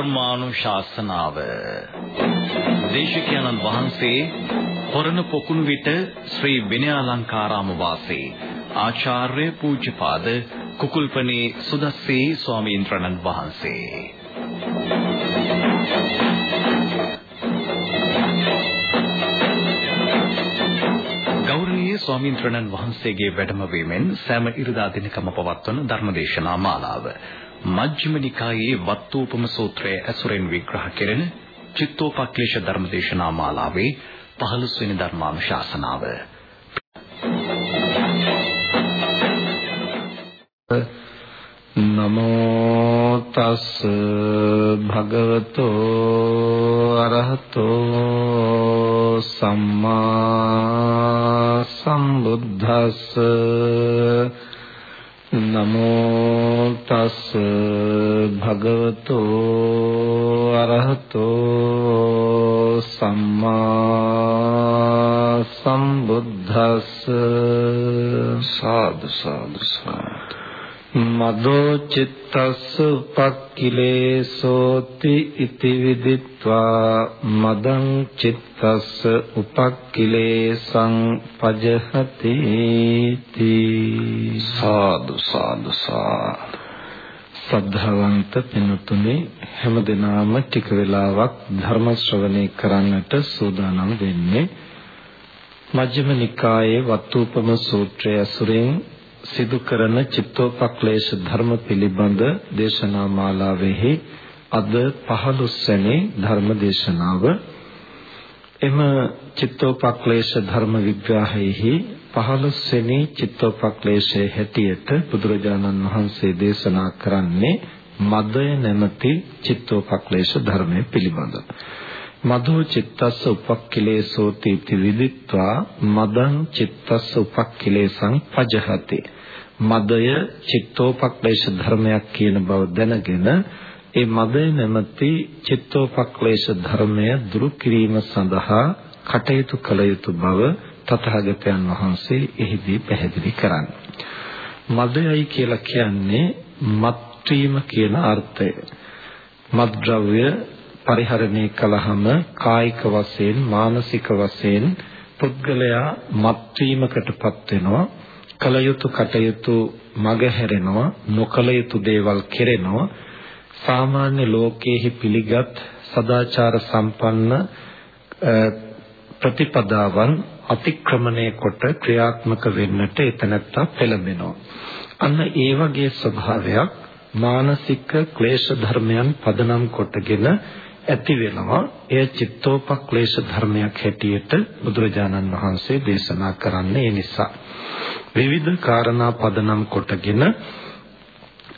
ධර්මානුශාසනාව. දේශකයන්න් වහන්සේ හොරණ පොකුණු විට ශ්‍රී විනයාලංකාරාම වාසී ආචාර්ය පූජ්‍යපාද කුකුල්පනේ සුදස්සේ ස්වාමීන් වහන්සේ. ගෞරවනීය ස්වාමීන් වහන්සේගේ වැඩම වීමෙන් සෑම ඉරිදා දිනකම පවත්වන ධර්මදේශනා මාලාව. මජ්ක්‍ධිම නිකායේ වත්තූපම සූත්‍රය ඇසුරෙන් විග්‍රහ කෙරෙන චිත්තෝපක්ලේශ ධර්මදේශනා මාලාවේ 15 වෙනි ධර්මානුශාසනාව. නමෝ තස් භගවතෝ අරහතෝ සම්මා සම්බුද්දස්ස සාදු සාදු සාදු. මදෝ චිත්තස්ස උපක්ඛිලේසෝති ඉති විදිත්වා මදං චිත්තස්ස උපක්ඛිලේසං පජහති තී සාදු සාදු සාදු. සද්ධාවන්ත පින්තුනේ හැමදෙනාම ටික වෙලාවක් ධර්ම ශ්‍රවණය කරන්නට සූදානම් වෙන්නේ මජ්ක්‍ධිම නිකායේ වත්තුපම සූත්‍රය අසුරෙන් සිදු කරන චිත්තෝපක්ලේශ ධර්ම පිළිබඳ දේශනා මාලාවෙහි අද 15 වෙනි ධර්ම දේශනාව එම චිත්තෝපක්ලේශ ධර්ම විග්‍රහයෙහි 15 වෙනි චිත්තෝපක්ලේශයේ හැටියට බුදුරජාණන් වහන්සේ දේශනා කරන්නේ මදය නැමැති චිත්තෝපක්ලේශ ධර්මයේ පිළිබඳ. මදෝ චිත්තස්ස උපක්ඛිලේසෝ තීති විදිත්වා මදං චිත්තස්ස උපක්ඛිලේසං පජහති මදය චිත්තෝපක්ලේශ ධර්මයක් කියන බව දැනගෙන ඒ මදය නැමැති චිත්තෝපක්ලේශ ධර්මය දුරු කිරීම සඳහා කටයුතු කළ යුතු බව තථාගතයන් වහන්සේ එහිදී පැහැදිලි කරන්නේ. මදයයි කියලා කියන්නේ මත් වීම කියන අර්ථය. මත්ද්‍රව්‍ය පරිහරණය කළාම කායික වශයෙන් මානසික වශයෙන් පුද්ගලයා මත්වීමකටපත් වෙනවා. කල යුතු කටයුතු මග හැරෙනවා නොකල යුතු දේවල් කෙරෙනවා. සාමාන්‍ය ලෝකයේහි පිළිගත් සදාචාර සම්පන්න ප්‍රතිපදාවන් අතික්‍රමණය කොට ක්‍රියාත්මක වෙන්නට එතනත්තා පෙළඹෙනවා. අන්න ඒ වගේ ස්වභාවයක් මානසික ක්ලේශ ධර්මයන් පදනම් කොටගෙන ඇති වෙනවා එය චිත්තෝපක්ලේශ ධර්මයක් හැටියට බුදුරජාණන් වහන්සේ දේශනා කරන්නේ ඒ නිසා විවිධ කාරණා පදනම් කොටගෙන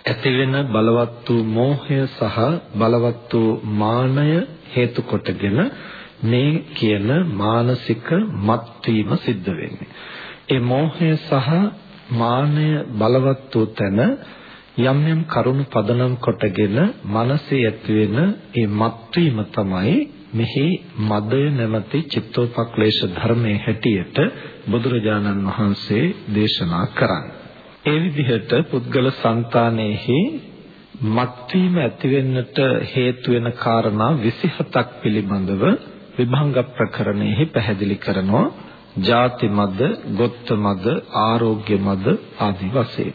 ඇතිවෙන බලවත් වූ මෝහය සහ බලවත් වූ මානය හේතු කොටගෙන මේ කියන මානසික මත්වීම සිද්ධ වෙන්නේ. ඒ මෝහය සහ මානය බලවත් වූ තැන යම් යම් කරුණු පදනම් කොටගෙන මනසේ ඇතිවෙන ඒ මත්වීම තමයි මෙහි මදය නැමැති චිත්තෝපක්ලේශ ධර්මයේ හැටියට බුදුරජාණන් වහන්සේ දේශනා කරන්නේ. ඒ විදිහට පුද්ගල సంతානෙහි මත්වීම ඇතිවෙන්නට හේතු වෙන කාරණා 27ක් පිළිබඳව විභංග ප්‍රකරණයෙහි පැහැදිලි කරනවා. ජාති මද, ගොත්ත මද, ආරෝග්‍ය මද ආදී වශයෙන්.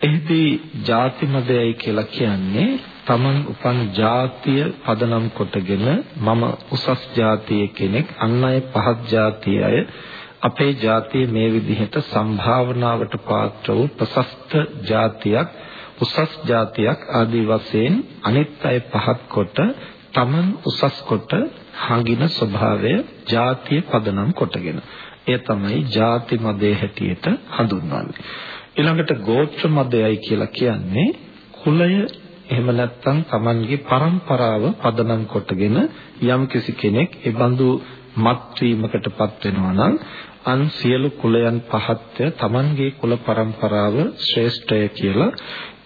එහිදී ಜಾති මදයයි කියලා කියන්නේ තමන් උපන් ජාතිය පදනම් කොටගෙන මම උසස් ජාතියේ කෙනෙක් අන් අය පහත් ජාතිය අය අපේ ජාතිය මේ විදිහට සම්භාවනාවට පාත්‍ර වූ ප්‍රශස්ත ජාතියක් උසස් ජාතියක් ආදී වශයෙන් අනිත් අය පහත් කොට තමන් උසස් කොට හංගින ස්වභාවය ජාතිය පදනම් කොටගෙන. එය තමයි ಜಾති මදේ හැටියට හඳුන්වන්නේ. ඊළඟට ගෝත්‍ර මදයයි කියලා කියන්නේ කුලය එහෙම නැත්නම් Tamanගේ પરම්පරාව පදනම් කොටගෙන යම්කිසි කෙනෙක් ඒ බඳු මත් වීමකටපත් වෙනවා නම් අන් සියලු කුලයන් පහත්ය Tamanගේ කුල પરම්පරාව ශ්‍රේෂ්ඨය කියලා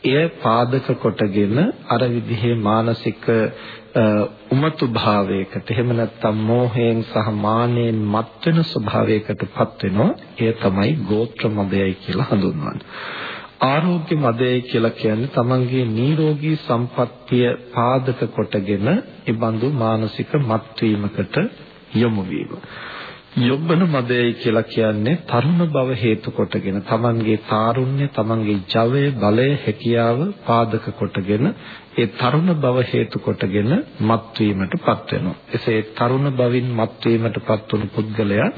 එය පාදක කොටගෙන අර විදිහේ මානසික උමතු භාවයකට එහෙම නැත්නම් මෝහයෙන් සහ මානෙන් මත් වෙන ස්වභාවයකටපත් වෙනවා එය තමයි ගෝත්‍ර මදයයි කියලා හඳුන්වන්නේ ආරෝග්‍ය මදය කියලා කියන්නේ තමන්ගේ නිරෝගී සම්පත්තිය පාදක කොටගෙන ඒ බඳු මානසික මත්වීමකට යොමු වීම. යොබ්බන මදයයි කියලා කියන්නේ තරුණ බව හේතු කොටගෙන තමන්ගේ තාරුණ්‍ය තමන්ගේ ජවය බලය හැකියාව පාදක කොටගෙන ඒ තරුණ බව හේතු කොටගෙන මත්වීමටපත් වෙනවා. එසේ තරුණ බවින් මත්වීමටපත් වුණු පුද්ගලයා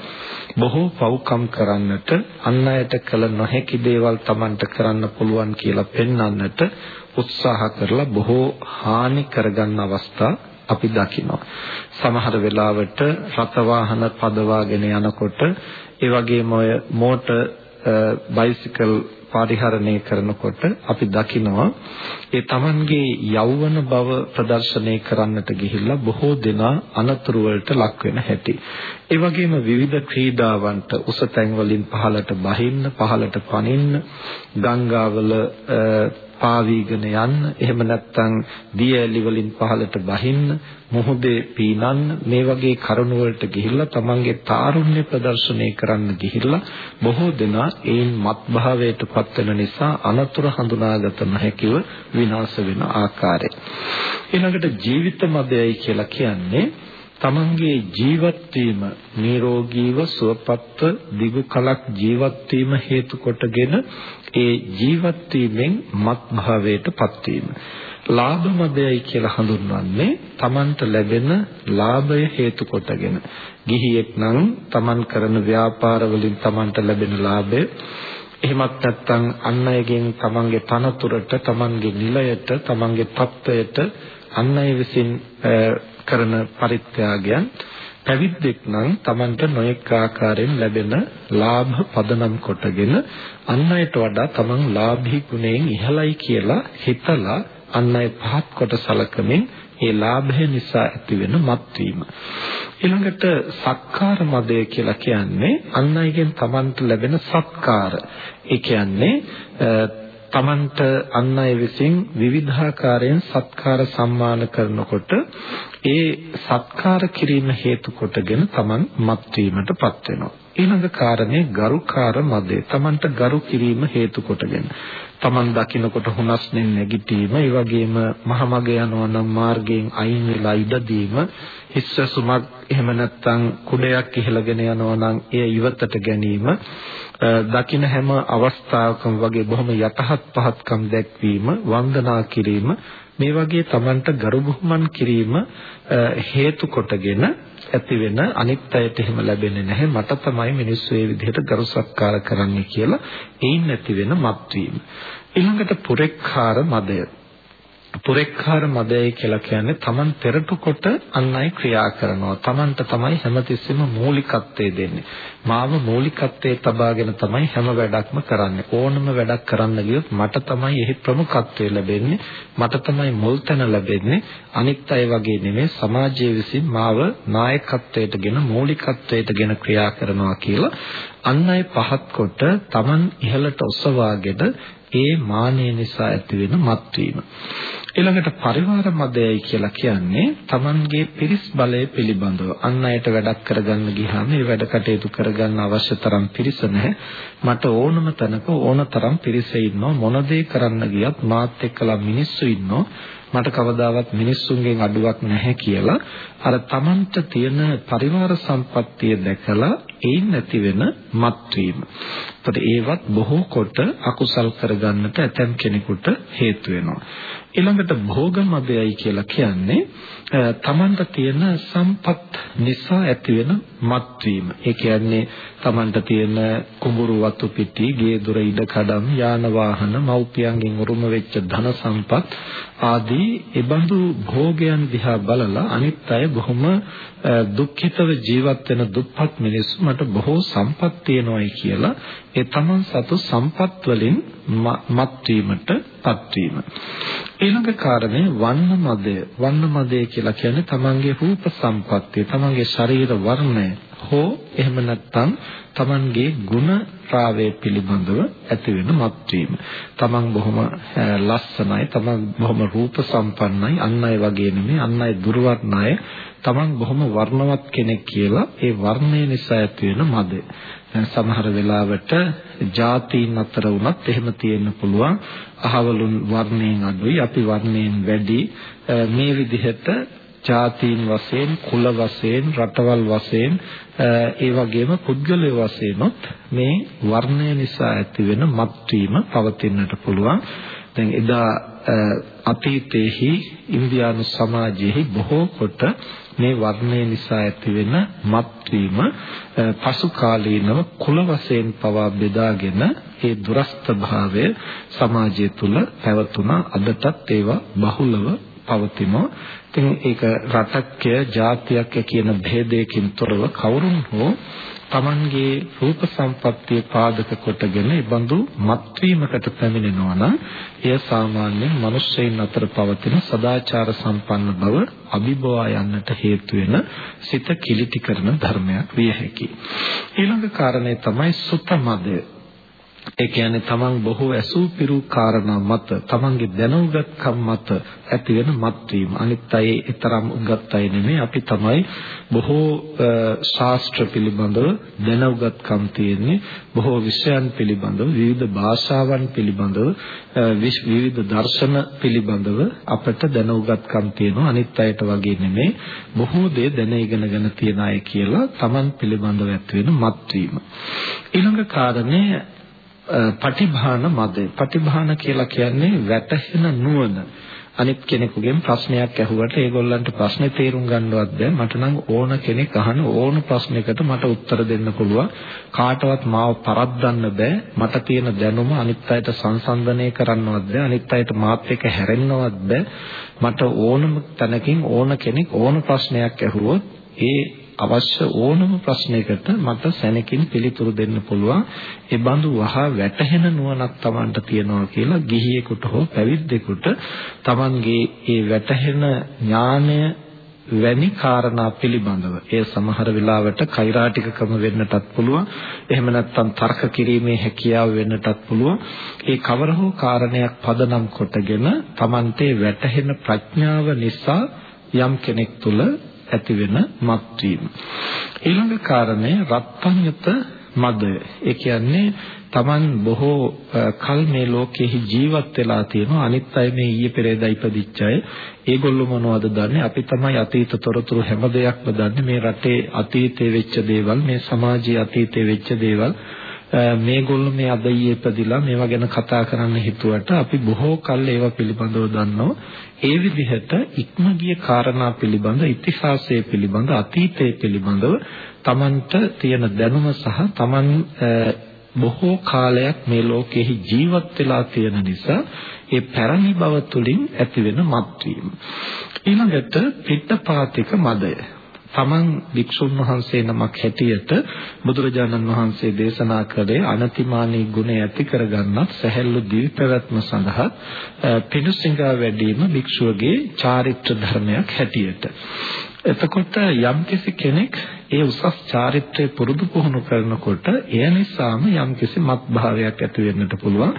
බොහෝ පව්කම් කරන්නට අන් අයට කළ නොහැකි දේවල් තමන්ට කරන්න පුළුවන් කියලා පෙන්වන්නට උත්සාහ කරලා බොහෝ හානි කරගන්න අවස්ථා අපි දකිනවා. සමහර වෙලාවට රත වාහන පදවාගෙන යනකොට ඒ වගේම ඔය මෝටර් බයිසිකල් පරිහරණය කරනකොට අපි දකිනවා ඒ Tamanගේ යෞවන බව ප්‍රදර්ශනය කරන්නට ගිහිල්ලා බොහෝ දෙනා අනතුරු වලට ලක් වෙන හැටි. ඒ වගේම විවිධ ක්‍රීඩාවන්ට උස තැන් වලින් පහළට බහින්න, පහළට පනින්න, ගංගාවල පාවීගෙන යන්න. එහෙම නැත්නම් දිය ඇලි වලින් පහළට බහින්න මොහොතේ පීනන්න මේ වගේ කරුණු වලට ගිහිල්ලා තමන්ගේ තාරුණ්‍ය ප්‍රදර්ශනය කරන්න ගිහිල්ලා බොහෝ දෙනා ඒන් මත්භාවයට පත් වෙන නිසා අනතුරු හඳුනාගත නොහැකිව විනාශ වෙන ආකාරය. ඊළඟට ජීවිත මදයයි කියලා කියන්නේ තමන්ගේ ජීවත් වීම නිරෝගීව සුවපත්ව දිගු කලක් ජීවත් වීම හේතු කොටගෙන ඒ ජීවත් වීමෙන් මත් භාවයටපත් වීම. ලාභ මදයයි කියලා හඳුන්වන්නේ තමන්ට ලැබෙන ලාභය හේතු කොටගෙන. ගිහියෙක් නම් තමන් කරන ව්‍යාපාර වලින් තමන්ට ලැබෙන ලාභය එහෙමත් නැත්නම් අන් අයගෙන් තමන්ගේ තනතුරට තමන්ගේ නිලයට තමන්ගේ තත්වයට අන් අය විසින් කරන පරිත්‍යාගයන් පැවිද්දෙක් නම් Tamanට නොඑක ආකාරයෙන් ලැබෙන ලාභ පදනම් කොටගෙන අන් අයට වඩා Taman ලාභී ගුණයෙන් ඉහළයි කියලා හිතලා අන් අය පහත් කොට සලකමින් ඒ ලාභය නිසා ඇතිවෙන මත්වීම. ඊළඟට සක්කාර මදය කියලා කියන්නේ අන් අයගෙන් Tamanට ලැබෙන සත්කාර. ඒ කියන්නේ තමන්ට අන් අය විසින් විවිධාකාරයෙන් සත්කාර සම්මාන කරනකොට ඒ සත්කාර කිරීම හේතු කොටගෙන තමන් මත් වීමටපත් වෙනවා. ඊළඟ කාරණේ ගරුකාර මදේ. තමන්ට ගරු කිරීම හේතු කොටගෙන තමන් දකින්නකොට හුනස්නෙන් නැගිටීම, ඒ වගේම මහමග යනවා නම් මාර්ගයෙන් අයින් වෙලා ඉදදීම, හිස්සසුමක් එහෙම නැත්නම් කුඩයක් ඉහළගෙන යනවා නම් එය ඉවතට ගැනීම, දකින්න හැම අවස්ථාවකම වගේ බොහොම යටහත් පහත්කම් දැක්වීම වන්දනා කිරීම මේ වගේ Tamanට ගරු බුහුමන් කිරීම හේතු කොටගෙන ඇති වෙන අනිත් අයට එහෙම ලැබෙන්නේ නැහැ. මට තමයි මිනිස්සු මේ විදිහට ගරු සත්කාර කරන්නේ කියලා ඒන් නැති වෙන මත්වීම. ඊළඟට පුරෙක්කාර මදය. පුරෙක්කාර මදයයි කියලා කියන්නේ Taman පෙරටු කොට අන් අය ක්‍රියා කරනවා. Tamanට තමයි හැමතිස්සෙම මූලිකත්වය දෙන්නේ. මාව මූලිකත්වයේ තබාගෙන තමයි හැම වැඩක්ම කරන්නේ. ඕනම වැඩක් කරන්න ගියොත් මට තමයි එහි ප්‍රමුඛත්වය ලැබෙන්නේ. මට තමයි මුල් තැන ලැබෙන්නේ. අනිත් අය වගේ නෙමෙයි සමාජයේ විසින් මාව නායකත්වයටගෙන මූලිකත්වයටගෙන ක්‍රියා කරනවා කියලා අන් අය පහත් කොට Taman ඉහළට ඔසවාගෙන ඒ මානය නිසා ඇතිවෙන මත්වීම. ඊළඟට පරිවාර මදයයි කියලා කියන්නේ Tamanගේ පිරිස් බලය පිළිබඳව. අන් අයට වැඩක් කරගන්න ගියාම මේ වැඩ කටයුතු කරගන්න අවශ්‍ය තරම් පිරිස නැහැ. මට ඕනම තැනක ඕන තරම් පිරිස ඉන්නවා. මොන දේ කරන්න ගියත් මාත් එක්කලා මිනිස්සු ඉන්නවා. මට කවදාවත් මිනිස්සුන්ගෙන් අඩුවක් නැහැ කියලා. අර Tamanට තියෙන පරිවාර සම්පත්තිය දැකලා ඒන් නැති වෙන මත්වීම. ඒත් ඒවත් බොහෝ කොට අකුසල් කරගන්නට ඇතැම් කෙනෙකුට හේතු වෙනවා. ඊළඟට භෝගමදයයි කියලා කියන්නේ තමන්ට තියෙන සම්පත් නිසා ඇතිවෙන මත්වීම. ඒ කියන්නේ තමන්ට තියෙන කුඹුරු වතු පිටි, ගේ දොර ඉඩ කඩම්, යාන වාහන, මව්පියන්ගෙන් උරුම වෙච්ච ධන සම්පත් ආදී ඒබඳු භෝගයන් දිහා බලලා අනිත් අය බොහොම දුක්ඛිතව ජීවත් වෙන දුප්පත් මිනිස්සු මට බොහෝ සම්පත් තියෙනවායි කියලා ඒ තමන් සතු සම්පත් වලින් මත් වීමටපත් වීම. ඊළඟ කාරණේ වන්න මදය. වන්න මදය කියලා කියන්නේ තමන්ගේ රූප සම්පත්තිය, තමන්ගේ ශරීර වර්ණය හෝ එහෙම නැත්නම් තමන්ගේ ගුණ ශ්‍රේෂ්ඨතාවය පිළිබඳව ඇති වෙන මත්වීම. තමන් බොහොම ලස්සනයි, තමන් බොහොම රූප සම්පන්නයි, අන් අය වගේ නෙමෙයි, අන් අය දුර්වර්ණ අය, තමන් බොහොම වර්ණවත් කෙනෙක් කියලා ඒ වර්ණය නිසා ඇති වෙන මදය. සමහර වෙලාවට ಜಾතීන් අතර වුණත් එහෙම තියෙන්න පුළුවන්. අහවලුන් වර්ණයෙන් අඩුයි, අපි වර්ණයෙන් වැඩි. මේ විදිහට ජාතීන් වශයෙන් කුල වශයෙන් රටවල් වශයෙන් ඒ වගේම පුද්ගලයෝ වශයෙන්ොත් මේ වර්ණය නිසා ඇතිවෙන මත්වීම පවතින්නට පුළුවන් දැන් එදා අතීතයේහි ඉන්දියානු සමාජයේ බොහෝ කොට මේ වර්ණය නිසා ඇතිවෙන මත්වීම පසු කාලීනව කුල වශයෙන් පවා බෙදාගෙන ඒ දුරස්ත භාවය සමාජය තුල පැවතුණා අදටත් ඒවා බහුලව පවතිනවා. ඉතින් ඒක රටක්ය, ජාතියක්ය කියන ભેදයකින් තොරව කවුරුන් හෝ තමන්ගේ රූප සම්පත්තිය පාදක කොටගෙන ඒ බඳු මත්වීමකට පැමිණෙනවා නම් එය සාමාන්‍යයෙන් මිනිස්සෙයින් අතර පවතින සදාචාර සම්පන්න බව අභිබවා යන්නට හේතු වෙන සිත කිලිටි කරන ධර්මයක් විය හැකියි. ඊළඟ කාරණේ තමයි සුතමදය. ඒ කියන්නේ තමන් බොහෝ ඇසූ පිරු කාරණා මත තමන්ගේ දැනුගත්කම් මත ඇති වෙන මත්වීම. අනිත් අය ඊතරම් උගත් අය නෙමෙයි. අපි තමයි බොහෝ ශාස්ත්‍ර පිළිබඳව දැනුගත්කම් තියෙන්නේ. බොහෝ විෂයන් පිළිබඳව විවිධ භාෂාවන් පිළිබඳව විවිධ දර්ශන පිළිබඳව අපට දැනුගත්කම් තියෙනවා. අනිත් අයට වගේ නෙමෙයි. බොහෝ දේ දැන ඉගෙනගෙන තියන අය කියලා තමන් පිළිබඳව ඇති වෙන මත්වීම. ඊළඟ කාරණේ පටිභාන මදේ. පටිභාන කියලා කියන්නේ වැටහෙන නුවණ. අනිත් කෙනෙකුගෙන් ප්‍රශ්නයක් ඇහුවට ඒගොල්ලන්ට ප්‍රශ්නේ තේරුම් ගන්නවත් බෑ මට නම් ඕන කෙනෙක් අහන ඕන ප්‍රශ්නයකට මට උත්තර දෙන්න පුළුවන්. කාටවත් මාව පරද්දන්න බෑ. මට තියෙන දැනුම අනිත් අයට සංසන්දනය කරන්නවත් බෑ. අනිත් අයට මාත් එක්ක හැරෙන්නවත් බෑ. මට ඕනම තැනකින් ඕන කෙනෙක් ඕන ප්‍රශ්නයක් ඇහුවොත් ඒ අවශ්‍ය ඕනම ප්‍රශ්නයකට මට සැනකින් පිළිතුරු දෙන්න පුළුවන්. ඒ බඳු වහා වැටහෙන නුවණක් Tamanට තියනවා කියලා ගිහියෙකුට හෝ පැවිද්දෙකුට Tamanගේ ඒ වැටහෙන ඥානය වැනි කාරණා පිළිබඳව. එය සමහර වෙලාවට කෛරාටිකකම වෙන්නටත් පුළුවන්. එහෙම නැත්නම් තර්ක කිරීමේ හැකියාව වෙන්නටත් පුළුවන්. ඒ කවර හෝ කාරණයක් පදනම් කොටගෙන Tamante වැටහෙන ප්‍රඥාව නිසා යම් කෙනෙක් තුළ ඇති වෙන මත්වීම. ඊළඟ කාරණය රත්ත්‍ඤ්‍යත මදය. ඒ කියන්නේ Taman බොහෝ කල් මේ ලෝකෙහි ජීවත් වෙලා තියෙනවා අනිත් අය මේ ඊයේ පෙරේදා ඉපදිච්ච අය ඒගොල්ලෝ මොනවද දන්නේ අපි තමයි අතීත තොරතුරු හැම දෙයක්ම දන්නේ මේ රටේ අතීතේ වෙච්ච දේවල් මේ සමාජයේ අතීතේ වෙච්ච දේවල් මේගොල්ලෝ මේ අද ඊයේ ඉපදිලා මේවා ගැන කතා කරන්න හිතුවට අපි බොහෝ කල් ඒවා පිළිබඳව දන්නවා. ඒ විදිහට ඉක්ම ගිය කාරණා පිළිබඳ ඉතිහාසය පිළිබඳ අතීතය පිළිබඳව Tamanට තියෙන දැනුම සහ Taman බොහෝ කාලයක් මේ ලෝකෙහි ජීවත් වෙලා තියෙන නිසා ඒ පැරණි බව තුළින් ඇතිවෙන මත්වීම. ඊළඟට පිටපාතික මදය. තමන් වික්ෂුන් වහන්සේ නමක් හැටියට බුදුරජාණන් වහන්සේ දේශනා කළේ අනතිමානී ගුණ ඇති කරගන්නත් සැහැල්ලු දිවි පැවැත්ම සඳහා පිණුසිඟා වැඩිම භික්ෂුවගේ චාරිත්‍ර ධර්මයක් හැටියට. එතකොට යම්කිසි කෙනෙක් ඒ උසස් චාරිත්‍රය පුරුදු පුහුණු කරනකොට එය නිසාම යම්කිසි මත්භාවයක් ඇති වෙන්නට පුළුවන්.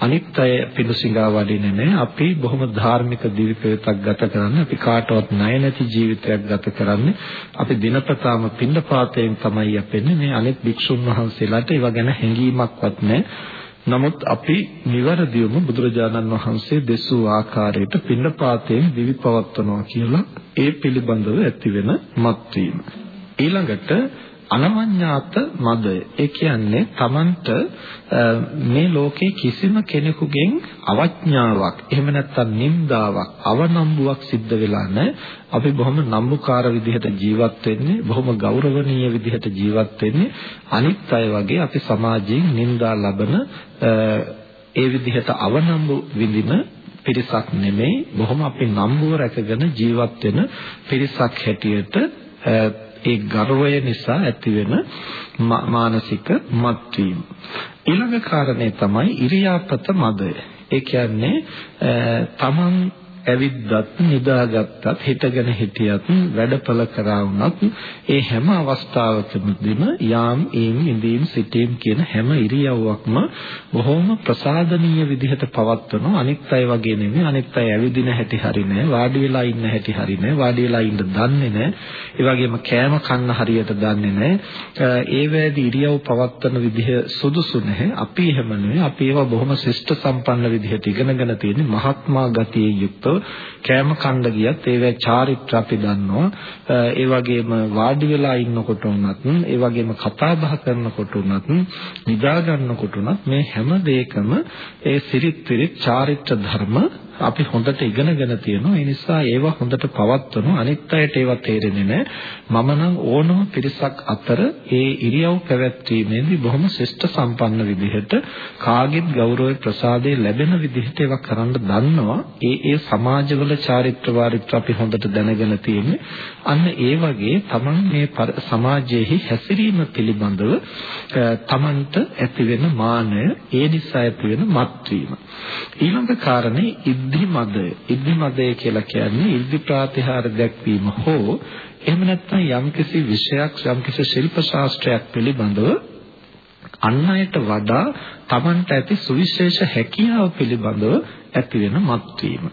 අනිත් අය පිළිසිඟා වඩින්නේ නැහැ. අපි බොහොම ධාර්මික දිවිපෙතක් ගත කරන්නේ. අපි කාටවත් ණය නැති ජීවිතයක් ගත කරන්නේ. අපි දිනපතාම පින්නපාතයෙන් තමයි යපෙන්නේ. මේ අනිත් භික්ෂුන් වහන්සේලාට ඒව ගැන හැඟීමක්වත් නැහැ. නමුත් අපි නිවැරදිවම බුදුරජාණන් වහන්සේ දෙසූ ආකාරයට පින්නපාතයෙන් දිවි පවත්වනවා කියලා ඒ පිළිබඳව ඇතිවෙන මත්වීම. ඊළඟට අනවඤ්ඤාත මදය. ඒ කියන්නේ Tamanට මේ ලෝකේ කිසිම කෙනෙකුගෙන් අවඥාවක් එහෙම නැත්නම් නින්දාවක් අවනම්බුවක් සිද්ධ වෙලා නැහැ. අපි බොහොම නම්බුකාර විදිහට ජීවත් වෙන්නේ, බොහොම ගෞරවනීය විදිහට ජීවත් වෙන්නේ. අනිත් අය වගේ අපි සමාජයෙන් නින්දා ලබන ඒ විදිහට අවනම්බු විඳින පිරිසක් නෙමෙයි බොහොම අපි නම්බුව රැකගෙන ජීවත් වෙන පිරිසක් හැටියට ඒ ගර්වය නිසා ඇතිවෙන මානසික මත්වීම. ඊළඟ කාරණේ තමයි ඉරියාපත මදය. ඒ කියන්නේ තමන් ඇවිද්දත් නිදාගත්තත් හිටගෙන හිටියත් වැඩපල කරා වුණත් ඒ හැම අවස්ථාවකදීම යාම් ඊම් ඉඳීම් සිටීම් කියන හැම ඉරියව්වක්ම බොහොම ප්‍රසාදනීය විදිහට පවත්වන අනිත් අය වගේ නෙමෙයි. අනිත් අය ඇවිදින හැටි හරි නෑ. වාඩි වෙලා ඉන්න හැටි හරි නෑ. වාඩි වෙලා ඉන්න දන්නේ නෑ. ඒ වගේම කෑම කන්න හරියට දන්නේ නෑ. ඒ වේදී ඉරියව් පවත්වන විදිහ සුදුසු නැහැ. අපි එහෙම නෙවෙයි අපි ඒවා බොහොම ශිෂ්ට සම්පන්න විදිහට ඉගෙනගෙන තියෙන්නේ මහත්මා ගතියේ යුක්තව කෑම කන්න ගියත් ඒවැ චාරිත්‍ර අපි දන්නවා ඒ වගේම වාඩි වෙලා ඉන්නකොට උනත් ඒ වගේම කතා බහ කරනකොට උනත් නිදා ගන්නකොට උනත් මේ හැම දෙයකම ඒ සිරිත් විරිත් චාරිත්‍ර ධර්ම අපි හොඳට ඉගෙනගෙන තියෙනවා. ඒ නිසා ඒවා හොඳට පවත්වන අනිත් අයට ඒවා තේරෙන්නේ නැහැ. මම නම් ඕනම පිරිසක් අතර ඒ ඉරියව් පැවැත්වීමේදී බොහොම ශිෂ්ට සම්පන්න විදිහට කාගෙත් ගෞරවය ප්‍රසාදේ ලැබෙන විදිහට ඒවා කරන්න දන්නවා. ඒ ඒ සමාජවල චාරිත්‍ර වාරිත්‍ර අපි හොඳට දැනගෙන තියෙන්නේ. අන්න ඒ වගේ Taman මේ සමාජයේ හැසිරීම පිළිබඳව Tamanට ඇතිවෙන මානය ඒ නිසා ඇතිවෙන මත්වීම. ඊළඟ කාරණේ ඉද්ධි මදය. ඉද්ධි මදය කියලා කියන්නේ ඉද්ධි ප්‍රාතිහාර දැක්වීම හෝ එහෙම නැත්නම් යම්කිසි විෂයක් යම්කිසි ශිල්ප ශාස්ත්‍රයක් පිළිබඳව අන් අයට වඩා Tamanට ඇති සුවිශේෂ හැකියාව පිළිබඳව ඇති වෙන මත්වීම.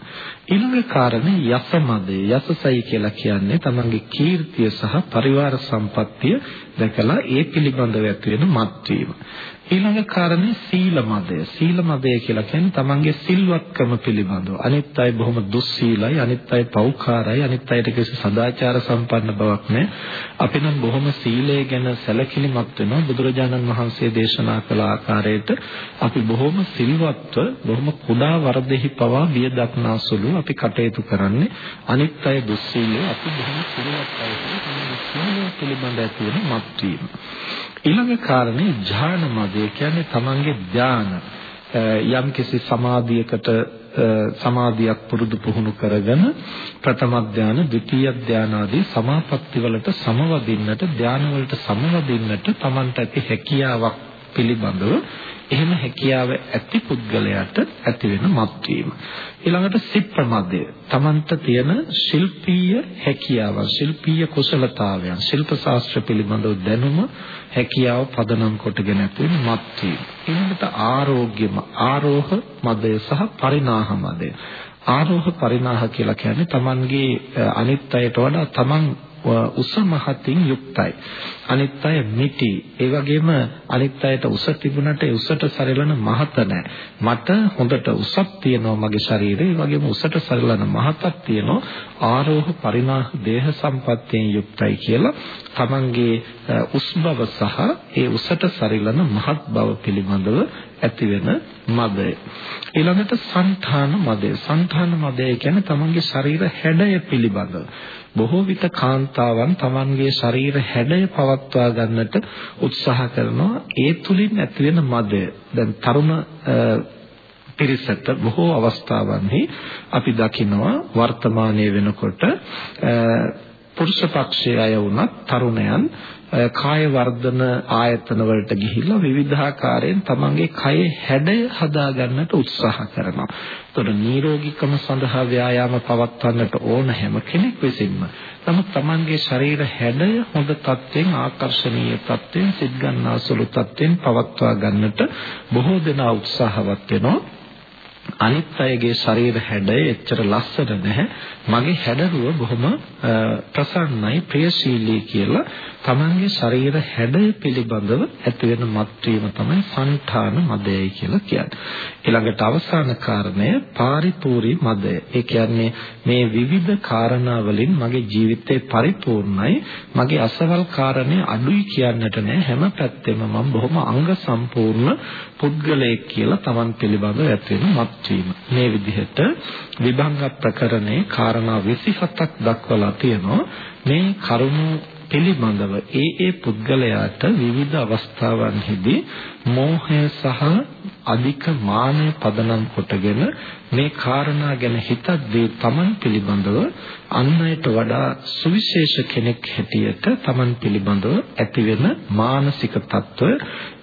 ඊළඟ කාරණේ යසමදේ යසසයි කියලා කියන්නේ Tamanගේ කීර්තිය සහ පරිවාර සම්පත්තිය දැකලා ඒ පිළිබඳව ඇති වෙන මත්වීම. ඊළඟ කාරණේ සීල මදය. සීල මදය කියලා කියන්නේ තමන්ගේ සිල්වත්කම පිළිබඳව. අනිත් අය බොහොම දුස්සීලයි, අනිත් අය පෞකාරයි, අනිත් අයට කිසි සදාචාර සම්පන්න බවක් නැහැ. අපි නම් බොහොම සීලය ගැන සැලකිලිමත් වෙනවා. බුදුරජාණන් වහන්සේ දේශනා කළ ආකාරයට අපි බොහොම සිල්වත්ව, බොහොම කුඩා වරදෙහි පවා බිය දක්නාසුළු අපි කටයුතු කරන්නේ. අනිත් අය දුස්සීලයි, අපි බොහොම සිල්වත් අය. සීලය පිළිබඳ ඇති වෙන මත්වීම. ඊළඟ කාරණේ ඥාන මදය කියන්නේ තමන්ගේ ධාන යම් කිසි සමාධියකට සමාධියක් පුරුදු පුහුණු කරගෙන ප්‍රථම ධාන, ද්විතීය ධාන ආදී සමාපatti වලට සමවදින්නට ධාන වලට සමවදින්නට තමන්ට ඇති හැකියාවක් පිළිබඳව එහෙම හැකියාව ඇති පුද්ගලයාට ඇති වෙන මත්වීම. ඊළඟට සිප්‍රමදය. Tamanta තියෙන ශිල්පීය හැකියාව, ශිල්පීය කුසලතාවයන්, ශිල්ප ශාස්ත්‍ර පිළිබඳව දැනුම හැකියාව පදනම් කොටගෙන ඇති වෙන මත්වීම. ඊළඟට ආරෝග්‍යම, ආරෝහ මදය සහ පරිණාහ මදය. ආරෝහ පරිණාහ කියලා කියන්නේ Tamanගේ අනිත් අයට වඩා Taman උසමහතින් යුක්තයි. අනිත් අය මිටි. ඒ වගේම අනිත් අයට උස තිබුණට ඒ උසට සරිලන මහත නැහැ. මට හොඳට උසක් තියෙනවා මගේ ශරීරේ. ඒ වගේම උසට සරිලන මහතක් තියෙනවා. ආරෝහ පරිණාහ දේහ සම්පත්තියෙන් යුක්තයි කියලා තමන්ගේ උස් බව සහ ඒ උසට සරිලන මහත් බව පිළිබඳව ඇති වෙන මදය. ඊළඟට సంతාන මදය. సంతාන මදය කියන්නේ තමන්ගේ ශරීර හැඩය පිළිබඳව. බොහෝ විට කාන්ත කාන්තාවන් තමන්ගේ ශරීර හැඩය පවත්වා ගන්නට උත්සාහ කරනවා. ඒ තුලින් ඇතිවෙන මදය. දැන් තරුණ පිරිසට බොහෝ අවස්ථාවන්හි අපි දකිනවා වර්තමානයේ වෙනකොට පුරුෂ පක්ෂයේ අය වුණත් තරුණයන් කාය වර්ධන ආයතන වලට ගිහිල්ලා විවිධාකාරයෙන් තමන්ගේ කයේ හැඩය හදා ගන්නට උත්සාහ කරනවා. ඒතර නිරෝගීකම සඳහා ව්‍යායාම පවත්වන්නට ඕන හැම කෙනෙක් විසින්ම නමුත් තමන්ගේ ශරීර හැඩය හොඳ තත්ත්වෙන් ආකර්ශනීය තත්ත්වෙන් සිත් ගන්නා සුළු තත්ත්වෙන් පවත්වා ගන්නට බොහෝ දෙනා උත්සාහවත් වෙනවා. අනිත් අයගේ ශරීර හැඩය එච්චර ලස්සන නැහැ. මගේ හැඩරුව බොහොම ප්‍රසන්නයි, ප්‍රියශීලී කියලා තමන්ගේ ශරීර හැඩය පිළිබඳව ඇතිවෙන මත්වීම තමයි సంఠාන මදයයි කියලා කියන්නේ. ඊළඟට අවසාන කාරණය පාරිපූර්ණ මදය. ඒ කියන්නේ මේ විවිධ කාරණා වලින් මගේ ජීවිතේ පරිපූර්ණයි. මගේ අසවල් කාරණේ අඩුයි කියන්නට නෑ. හැම පැත්තෙම මම බොහොම අංග සම්පූර්ණ පුද්ගලයෙක් කියලා Taman පිළිබඳව ඇතිවෙන මත්වීම. මේ විදිහට විභංග ප්‍රකරණේ කාරණා 27ක් දක්වලා තියෙනවා. මේ කරුණු පිළිබඳව ඒ ඒ පුද්ගලයාට විවිධ අවස්ථාවන්හිදී මෝහය සහ අධික මානය පදනම් කොටගෙන මේ කාරණා ගැන හිතද්දී Taman පිළිබඳව අන් අයට වඩා සුවිශේෂ කෙනෙක් හැටියට Taman පිළිබඳව ඇතිවෙන මානසික తত্ত্বය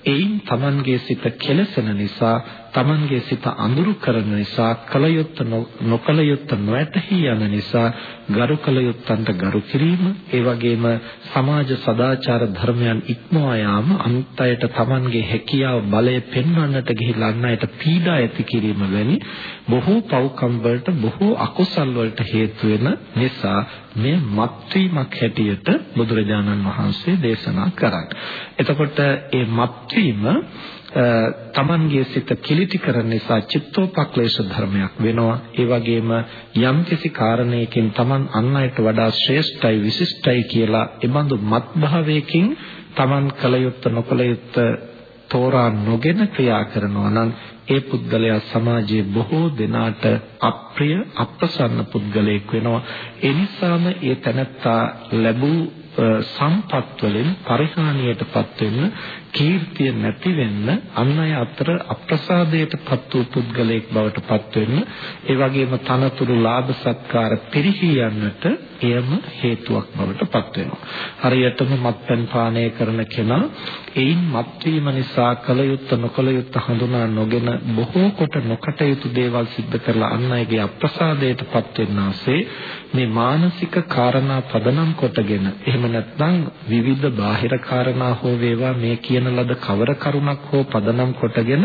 එයින් Tamanගේ සිත කෙලසෙන නිසා Tamanගේ සිත අඳුරු කරන නිසා කලයුත්ත නොකලයුත්ත නොඇතහි යන නිසා ගරු කලයුත්තන්ට ගරු කිරීම ඒ වගේම සමාජ සදාචාර ධර්මයන් ඉක්මවා යාම අනිත් අයට Tamanගේ හැකියාව බලය පෙන්වන්නට ගිහිල්ලා අන් අයට පීඩා ඇති කිරීම වැනි බොහෝ පව්කම් වලට බොහෝ අකුසල් වලට හේතු වෙන නිසා මේ මත්වීමක් හැටියට බුදුරජාණන් වහන්සේ දේශනා කරන්නේ. එතකොට මේ මත්වීම තමන්ගේ සිත කිලිටි කරන නිසා චිත්තෝපක්ලේශ ධර්මයක් වෙනවා ඒ වගේම යම්කිසි කාරණයකින් තමන් අන් අයට වඩා ශ්‍රේෂ්ඨයි විශිෂ්ටයි කියලා එබඳු මත්භාවයකින් තමන් කල යුත්ත නොකල යුත්ත තෝරා නොගෙන ක්‍රියා කරනවා නම් ඒ පුද්ගලයා සමාජයේ බොහෝ දෙනාට අප්‍රිය අප්‍රසන්න පුද්ගලයෙක් වෙනවා. ඒ නිසාම ඒ තැනත්තා ලැබූ සම්පත් වලින් පරිහානියටපත් වෙන්න කීර්තිය නැති වෙන්න අන් අය අතර අප්‍රසාදයටපත් වූ පුද්ගලයෙක් බවට පත් වෙන්න ඒ වගේම තනතුරු ලාභ සත්කාර පිරිහී යන්නට එයම හේතුවක් බවට පත් වෙනවා. හරියටම මත්පැන් පානය කරන කෙනා එයින් මත්වීම නිසා කල යුත්ත නොකල යුත්ත හඳුනා නොගෙන බොහෝ කොට නොකටයුතු දේවල් සිද්ධ කරලා අන් අයගේ අප්‍රසාදයටපත් වෙනාසේ මේ මානසික කාරණා පදනම් කොටගෙන එහෙම නැත්නම් විවිධ බාහිර කාරණා හෝ වේවා මේ කියන ලද කවර කරුණක් හෝ පදනම් කොටගෙන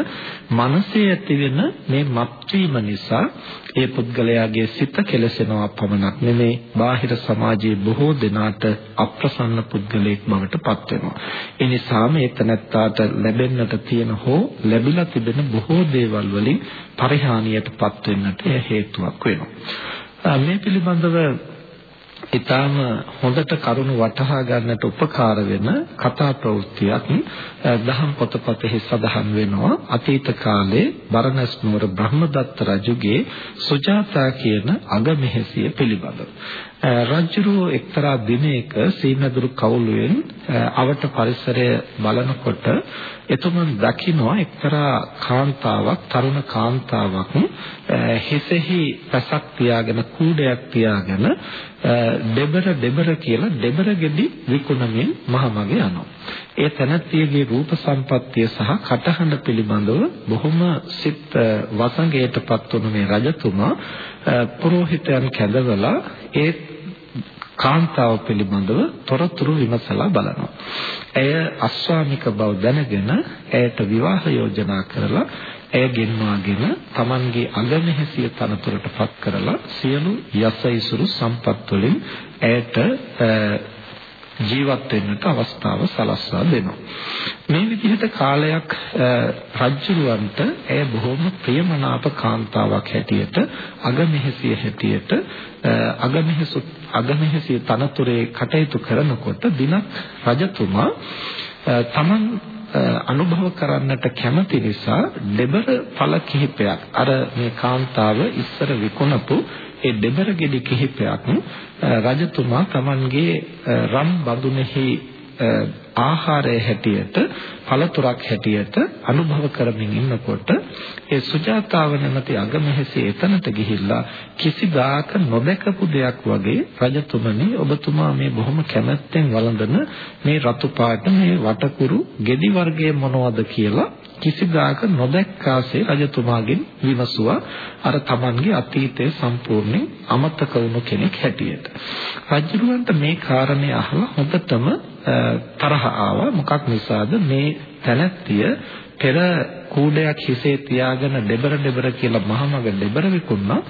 මනසේ ඇතිවෙන මේ මත්වීම නිසා ඒ පුද්ගලයාගේ සිත කෙලසෙනවා පමණක් නෙමේ බාහිර සමාජයේ බොහෝ දෙනාට අප්‍රසන්න පුද්ගලයෙක් බවට පත් වෙනවා. ඒ නිසා මේ තනත්තාට ලැබෙන්නට තියෙන හෝ ලැබිලා තිබෙන බොහෝ දේවල් වලින් පරිහානියටපත් වෙන්නට හේතුවක් වෙනවා. මේ පිළිබඳව ඊටාම හොඳට කරුණු වටහා ගන්නට උපකාර වෙන කතා ප්‍රවෘත්තියක් දහම් පොතපතෙහි සඳහන් වෙනවා. අතීත කාලේ බරණැස් නුවර බ්‍රහ්මදත්ත රජුගේ සුජාතා කියන අගමෙහෙසිය පිළිබඳව රජුරෝ එක්තරා දිනයක සීනදුරු කවුළුවෙන් අවට පරිසරය බලනකොට එතුමන් දකිනවා එක්තරා කාන්තාවක් තරුණ කාන්තාවක් හිසෙහි පැසක් තියාගෙන කූඩයක් තියාගෙන දෙබර දෙබර කියලා දෙබර ගෙඩි විකුණමින් මහමග යනවා. ඒ තනත්තියගේ රූප සම්පත්තිය සහ කටහඬ පිළිබඳව බොහොම සිත් වසඟයටපත් වුණු මේ රජතුමා පුරোহিতයන් කැඳවලා ඒ කාන්තාව පිළිබඳව තොරතුරු විමසලා බලනවා. ඇය අස්වාමික බව දැනගෙන ඇයට විවාහ යෝජනා කරලා ඇය ගෙන්වාගෙන Tamanගේ අගමැහැසිය තනතුරටපත් කරලා සියලු යසයිසුරු සම්පත් වලින් ඇයට ජීවත් වෙන්නට අවස්ථාව සලස්වා දෙනවා. මේ විදිහට කාලයක් රජුවන්ට ඇය බොහොම ප්‍රියමනාප කාන්තාවක් හැටියට අගමෙහෙසිය හැටියට අගමෙහෙසු අගමෙහෙසිය තනතුරේ කටයුතු කරනකොට දිනක් රජතුමා තමන් අනුභව කරන්නට කැමති නිසා දෙබර ඵල කිහිපයක් අර මේ කාන්තාව ඉස්සර විකුණපු ඒ දෙබර ගෙඩි කිහිපයක් රජතුමා Tamanගේ රම් බඳුනේහි ආහාරය හැටියට පළතුරක් හැටියට අනුභව කරමින් ඉන්නකොට ඒ සුජාතාව නැමැති අගමැහැසි එතනට ගිහිල්ලා කිසිදාක නොදකපු දෙයක් වගේ රජතුමනි ඔබතුමා මේ බොහොම කැමැත්තෙන් වළඳන මේ රතු පාට මේ වටකුරු ගෙඩි වර්ගයේ මොනවද කියලා කිසිදාක නොදැක්කාසේ රජතුමාගෙන් විමසුවා අර Tamanගේ අතීතය සම්පූර්ණයෙන් අමතක වුණු කෙනෙක් හැටියට. රජුරවන්ට මේ කාරණේ අහලා හොඳටම තරහ ආවා. මොකක් නිසාද මේ තැනැත්තිය පෙර කූඩයක් හිසේ තියාගෙන දෙබර දෙබර කියලා මහමග දෙබර විකුණා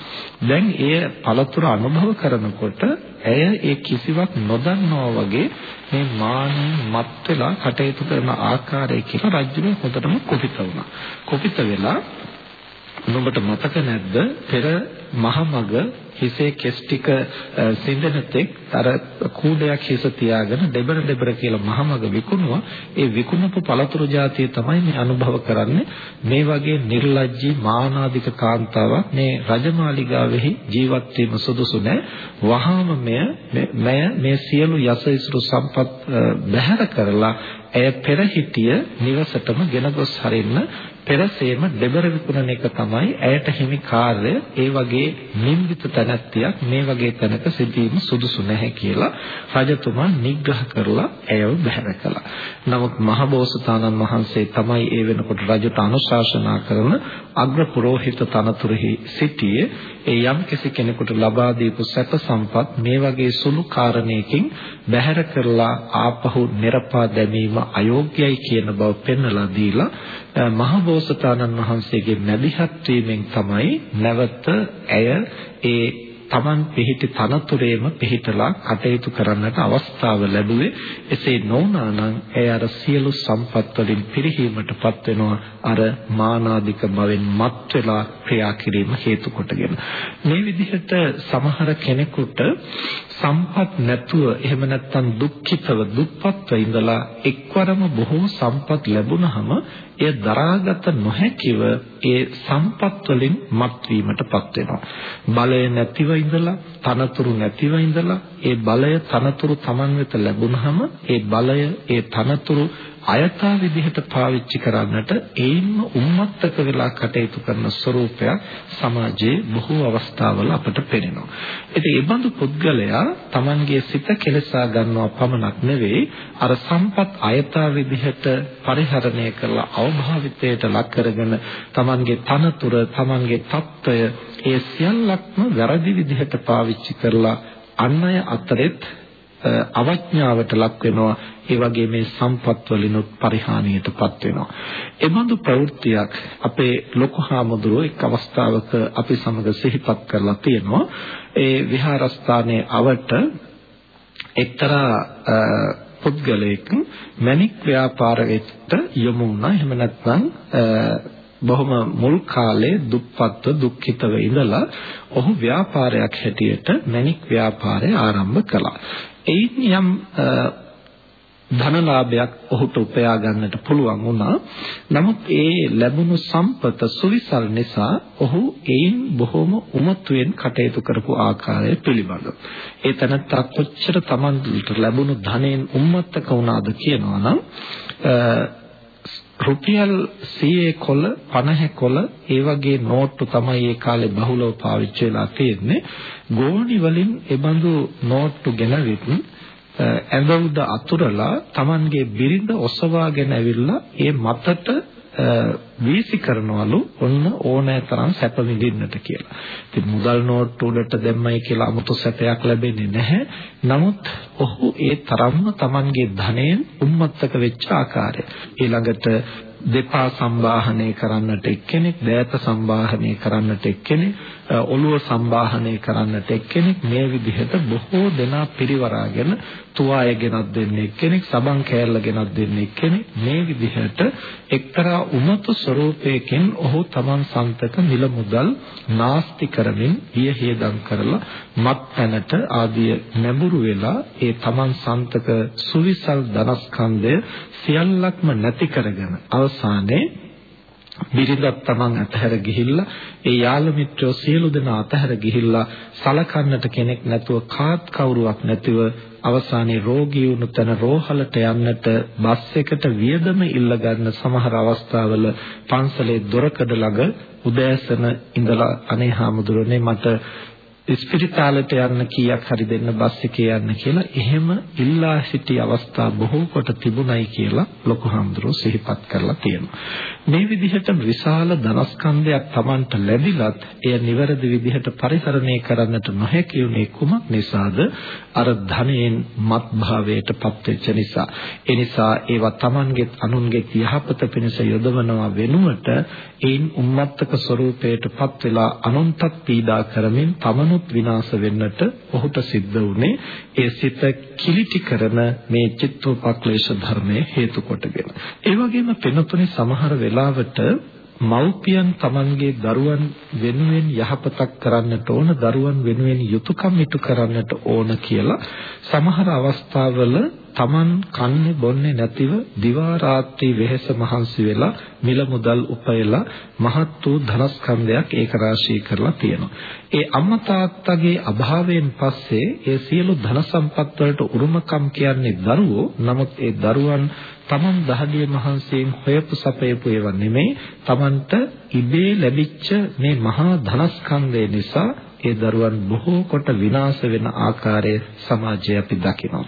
දැන් එය පළතුර අනුභව කරනකොට ඇය ඒ කිසිවක් නොදන්නවා වගේ මේ මානෙන් මත් වෙලා කටයුතු කරන ආකාරය කියලා රජුගේ හොඳටම කුපිත වුණා. කුපිත වෙලා නුඹට මතක නැද්ද? පෙර මහමග හිසේ කෙස් ටික සිඳනතෙක් අර කූඩයක් හිස තියාගෙන දෙබර දෙබර කියලා මහමග විකුණුවා. ඒ විකුණපු පළතුරු జాතිය තමයි මේ අනුභව කරන්නේ. මේ වගේ නිර්ලජ්ජී මානාධික කාන්තාවක් මේ රජමාලිගාවෙහි ජීවත් වීම සුදුසු නැහැ වහාම මෙය මෙය මේ සියලු යසයිසුරු සම්පත් බැහැර කරලා ඇය පෙර හිටිය නිවසටම ගෙන ගොස් හරින්න පෙරසේම දෙබර විකුණන එක තමයි ඇයට හිමි කාර්ය ඒ වගේ වගේ නින්දිත තැනැත්තියක් මේ වගේ තැනක සිටීම සුදුසු නැහැ කියලා රජතුමා නිග්‍රහ කරලා ඇයව බැහැර කළා. නමුත් මහබෝසතාණන් වහන්සේ තමයි ඒ වෙනකොට රජුට අනුශාසනා කරන අග්‍ර පුරোহিত තනතුරෙහි සිටියේ ඒ යම් කෙනෙකුට ලබා දීපු සැප සම්පත් මේ වගේ සුළු කාරණයකින් බැහැර කරලා ආපහු නිර්පා දැමීම අයෝග්‍යයි කියන බව පෙන්වලා දීලා මහබෝසතාණන් වහන්සේගේ මැදිහත් වීමෙන් තමයි නැවත ඇය ඒ Taman පිහිටි තනතුරේම පිහිටලා කටයුතු කරන්නට අවස්ථාව ලැබුවේ එසේ නොවුනා නම් එය අර සියලු සම්පත් වලින් පිරිහීමටපත් වෙනවා අර මානාදික බවෙන් මත් වෙලා ක්‍රියා කිරීම හේතු කොටගෙන. මේ විදිහට සමහර කෙනෙකුට සම්පත් නැතුව එහෙම නැත්නම් දුක්ඛිතව දුප්පත්ව ඉඳලා එක්වරම බොහෝ සම්පත් ලැබුණහම එය දරාගත නොහැකිව ඒ සම්පත් වලින් මත්වීමටපත් වෙනවා. බලය නැතිව ඉඳලා, තනතුරු නැතිව ඉඳලා, ඒ බලය තනතුරු Taman වෙත ලැබුණහම ඒ බලය, ඒ තනතුරු අයථා විදිහට පාවිච්චි කරන්නට ඒින්ම උම්මත්තක වෙලා කටයුතු කරන ස්වરૂපයක් සමාජයේ බොහෝ අවස්ථාවල අපට පෙනෙනවා. ඉතින් ඒ බඳු පුද්ගලයා Tamanගේ සිත කෙලසා ගන්නවා පමණක් නෙවෙයි අර සම්පත් අයථා විදිහට පරිහරණය කරලා අවභාවිතයට ලක් කරගෙන Tamanගේ තනතුර Tamanගේ తত্ত্বය ඒ සියල්ලක්ම වැරදි විදිහට පාවිච්චි කරලා අන් අය අතරෙත් අවඥාවට ලක් වෙනවා ඒ වගේ මේ සම්පත් වලිනුත් පරිහානියටපත් වෙනවා. එබඳු ප්‍රවෘත්තියක් අපේ ලොකු හාමුදුරුවෝ එක් අවස්ථාවක අපි සමග සිහිපත් කරලා තියෙනවා. ඒ විහාරස්ථානයේ අවට එක්තරා පුද්ගලයෙක් මණික් ව්‍යාපාරයට යොමු වුණා. එහෙම නැත්නම් බොහොම මුල් කාලේ දුප්පත්ව දුක්ඛිතව ඉඳලා ඔහු ව්‍යාපාරයක් හැටියට මණික් ව්‍යාපාරය ආරම්භ කළා. එයින් යම් ධනලාභයක් ඔහුට උපයා ගන්නට පුළුවන් වුණා. නමුත් ඒ ලැබුණු සම්පත සුවිසල් නිසා ඔහු එයින් බොහොම උමතුවෙන් කටයුතු කරපු ආකාරය පිළිබඳව. ඒ තනත්තා කොච්චර Tamanට ලැබුණු ධනෙන් උම්මත්තක වුණාද කියනවා නම් රුපියල් 100 කොළ 50 කොළ ඒ වගේ නෝට්ටු තමයි ඒ කාලේ බහුලව පාවිච්චි වෙලා තියෙන්නේ. ගෝණි වලින් ඒ බඳු නෝට්ටු ගෙනවිත් ඇඳ උඩ අතුරලා Tamanගේ බිරිඳ ඔසවාගෙන ඇවිල්ලා ඒ මතට වීසි කරනවලු ඔන්න ඕනෑ තරම් සැප විඳින්නට කියලා. ඉතින් මුදල් නෝට්ටු උඩට දැම්මයි කියලා 아무තු සැපයක් ලැබෙන්නේ නැහැ. නමුත් ඔහු ඒ තරම්ම Tamanගේ ධනයෙන් උම්මත්තක වෙච්ච ආකාරය. ඊළඟට දෙපා සම්බාහනය කරන්නට එක්කෙනෙක්, දෑත සම්බාහනය කරන්නට එක්කෙනෙක්, ඔළුව සම්බාහනය කරන්නට එක්කෙනෙක් මේ විදිහට බොහෝ දෙනා පිරිවරාගෙන තුවාය ගෙනත් දෙන්නේ එක්කෙනෙක්, සබන් කෑල්ල ගෙනත් දෙන්නේ එක්කෙනෙක් මේ විදිහට එක්තරා උමතු ස්වરૂපයකින් ඔහු Taman සන්තක මිල මුදල් නාස්ති කරමින් ඊයේදම් කරලා මත්පැනට ආදිය නැඹුරු වෙලා ඒ Taman සන්තක සුවිසල් ධනස්කන්ධය සියල්ලක්ම නැති කරගෙන අවසානයේ බිරිඳක් තමන් අතහැර ගිහිල්ලා ඒ යාළු මිත්‍රයෝ සියලු දෙනා අතහැර ගිහිල්ලා සලකන්නට කෙනෙක් නැතුව කාත් කවුරුවක් නැතිව අවසානයේ රෝගී වුණු තැන රෝහලට යන්නට බස් එකට වියදම ඉල්ල ගන්න සමහර අවස්ථාවල පන්සලේ දොරකඩ ළඟ උදෑසන ඉඳලා අනේ හාමුදුරනේ මට ස්පිරිතාලෙට යන්න කීයක් හරි දෙන්න බස් එකේ යන්න කියලා එහෙම ඉල්ලා සිටි අවස්ථා බොහෝ කොට තිබුණයි කියලා ලොකු හාමුදුරුවෝ සිහිපත් කරලා තියෙනවා. මේ විදිහට විශාල ධනස්කන්ධයක් Tamanට ලැබිලත් එය නිවැරදි විදිහට පරිහරණය කරන්නට නොහැකි වුණේ කුමක් නිසාද? අර ධනයෙන් මත් භාවයට පත්වෙච්ච නිසා. ඒ නිසා ඒවා Tamanගෙත් අනුන්ගෙත් යහපත පිණිස යොදවනවා වෙනුවට ඒන් උම්මත්තක ස්වરૂපයට පත් වෙලා අනුන්ටත් පීඩා කරමින් තමනු නමුත් විනාශ වෙන්නට ඔහුට සිද්ධ වුණේ ඒ සිත කිලිටි කරන මේ චිත්තෝපක්ලේශ ධර්මයේ හේතු කොටගෙන. ඒ වගේම පෙනුතුනේ සමහර වෙලාවට මව්පියන් Tamanගේ දරුවන් වෙනුවෙන් යහපතක් කරන්නට ඕන දරුවන් වෙනුවෙන් යුතුයකම් ඉටු කරන්නට ඕන කියලා සමහර අවස්ථාවල Taman කන්නේ බොන්නේ නැතිව දිවා රාත්‍රී වෙහෙස මහන්සි වෙලා මිල මුදල් උපයලා මහත් වූ ධනස්කන්ධයක් ඒක රාශී කරලා තියෙනවා. ඒ අම්මා තාත්තගේ අභාවයෙන් පස්සේ ඒ සියලු ධන සම්පත් වලට උරුමකම් කියන්නේ දරුවෝ. නමුත් ඒ දරුවන් තමන් දහදිය මහන්සියෙන් හොයපු සපයපු ඒවා නෙමෙයි තමන්ට ඉබේ ලැබිච්ච මේ මහා ධනස්කන්ධය නිසා ඒ දරුවන් බොහෝ කොට විනාශ වෙන ආකාරය සමාජයේ අපි දකිනවා.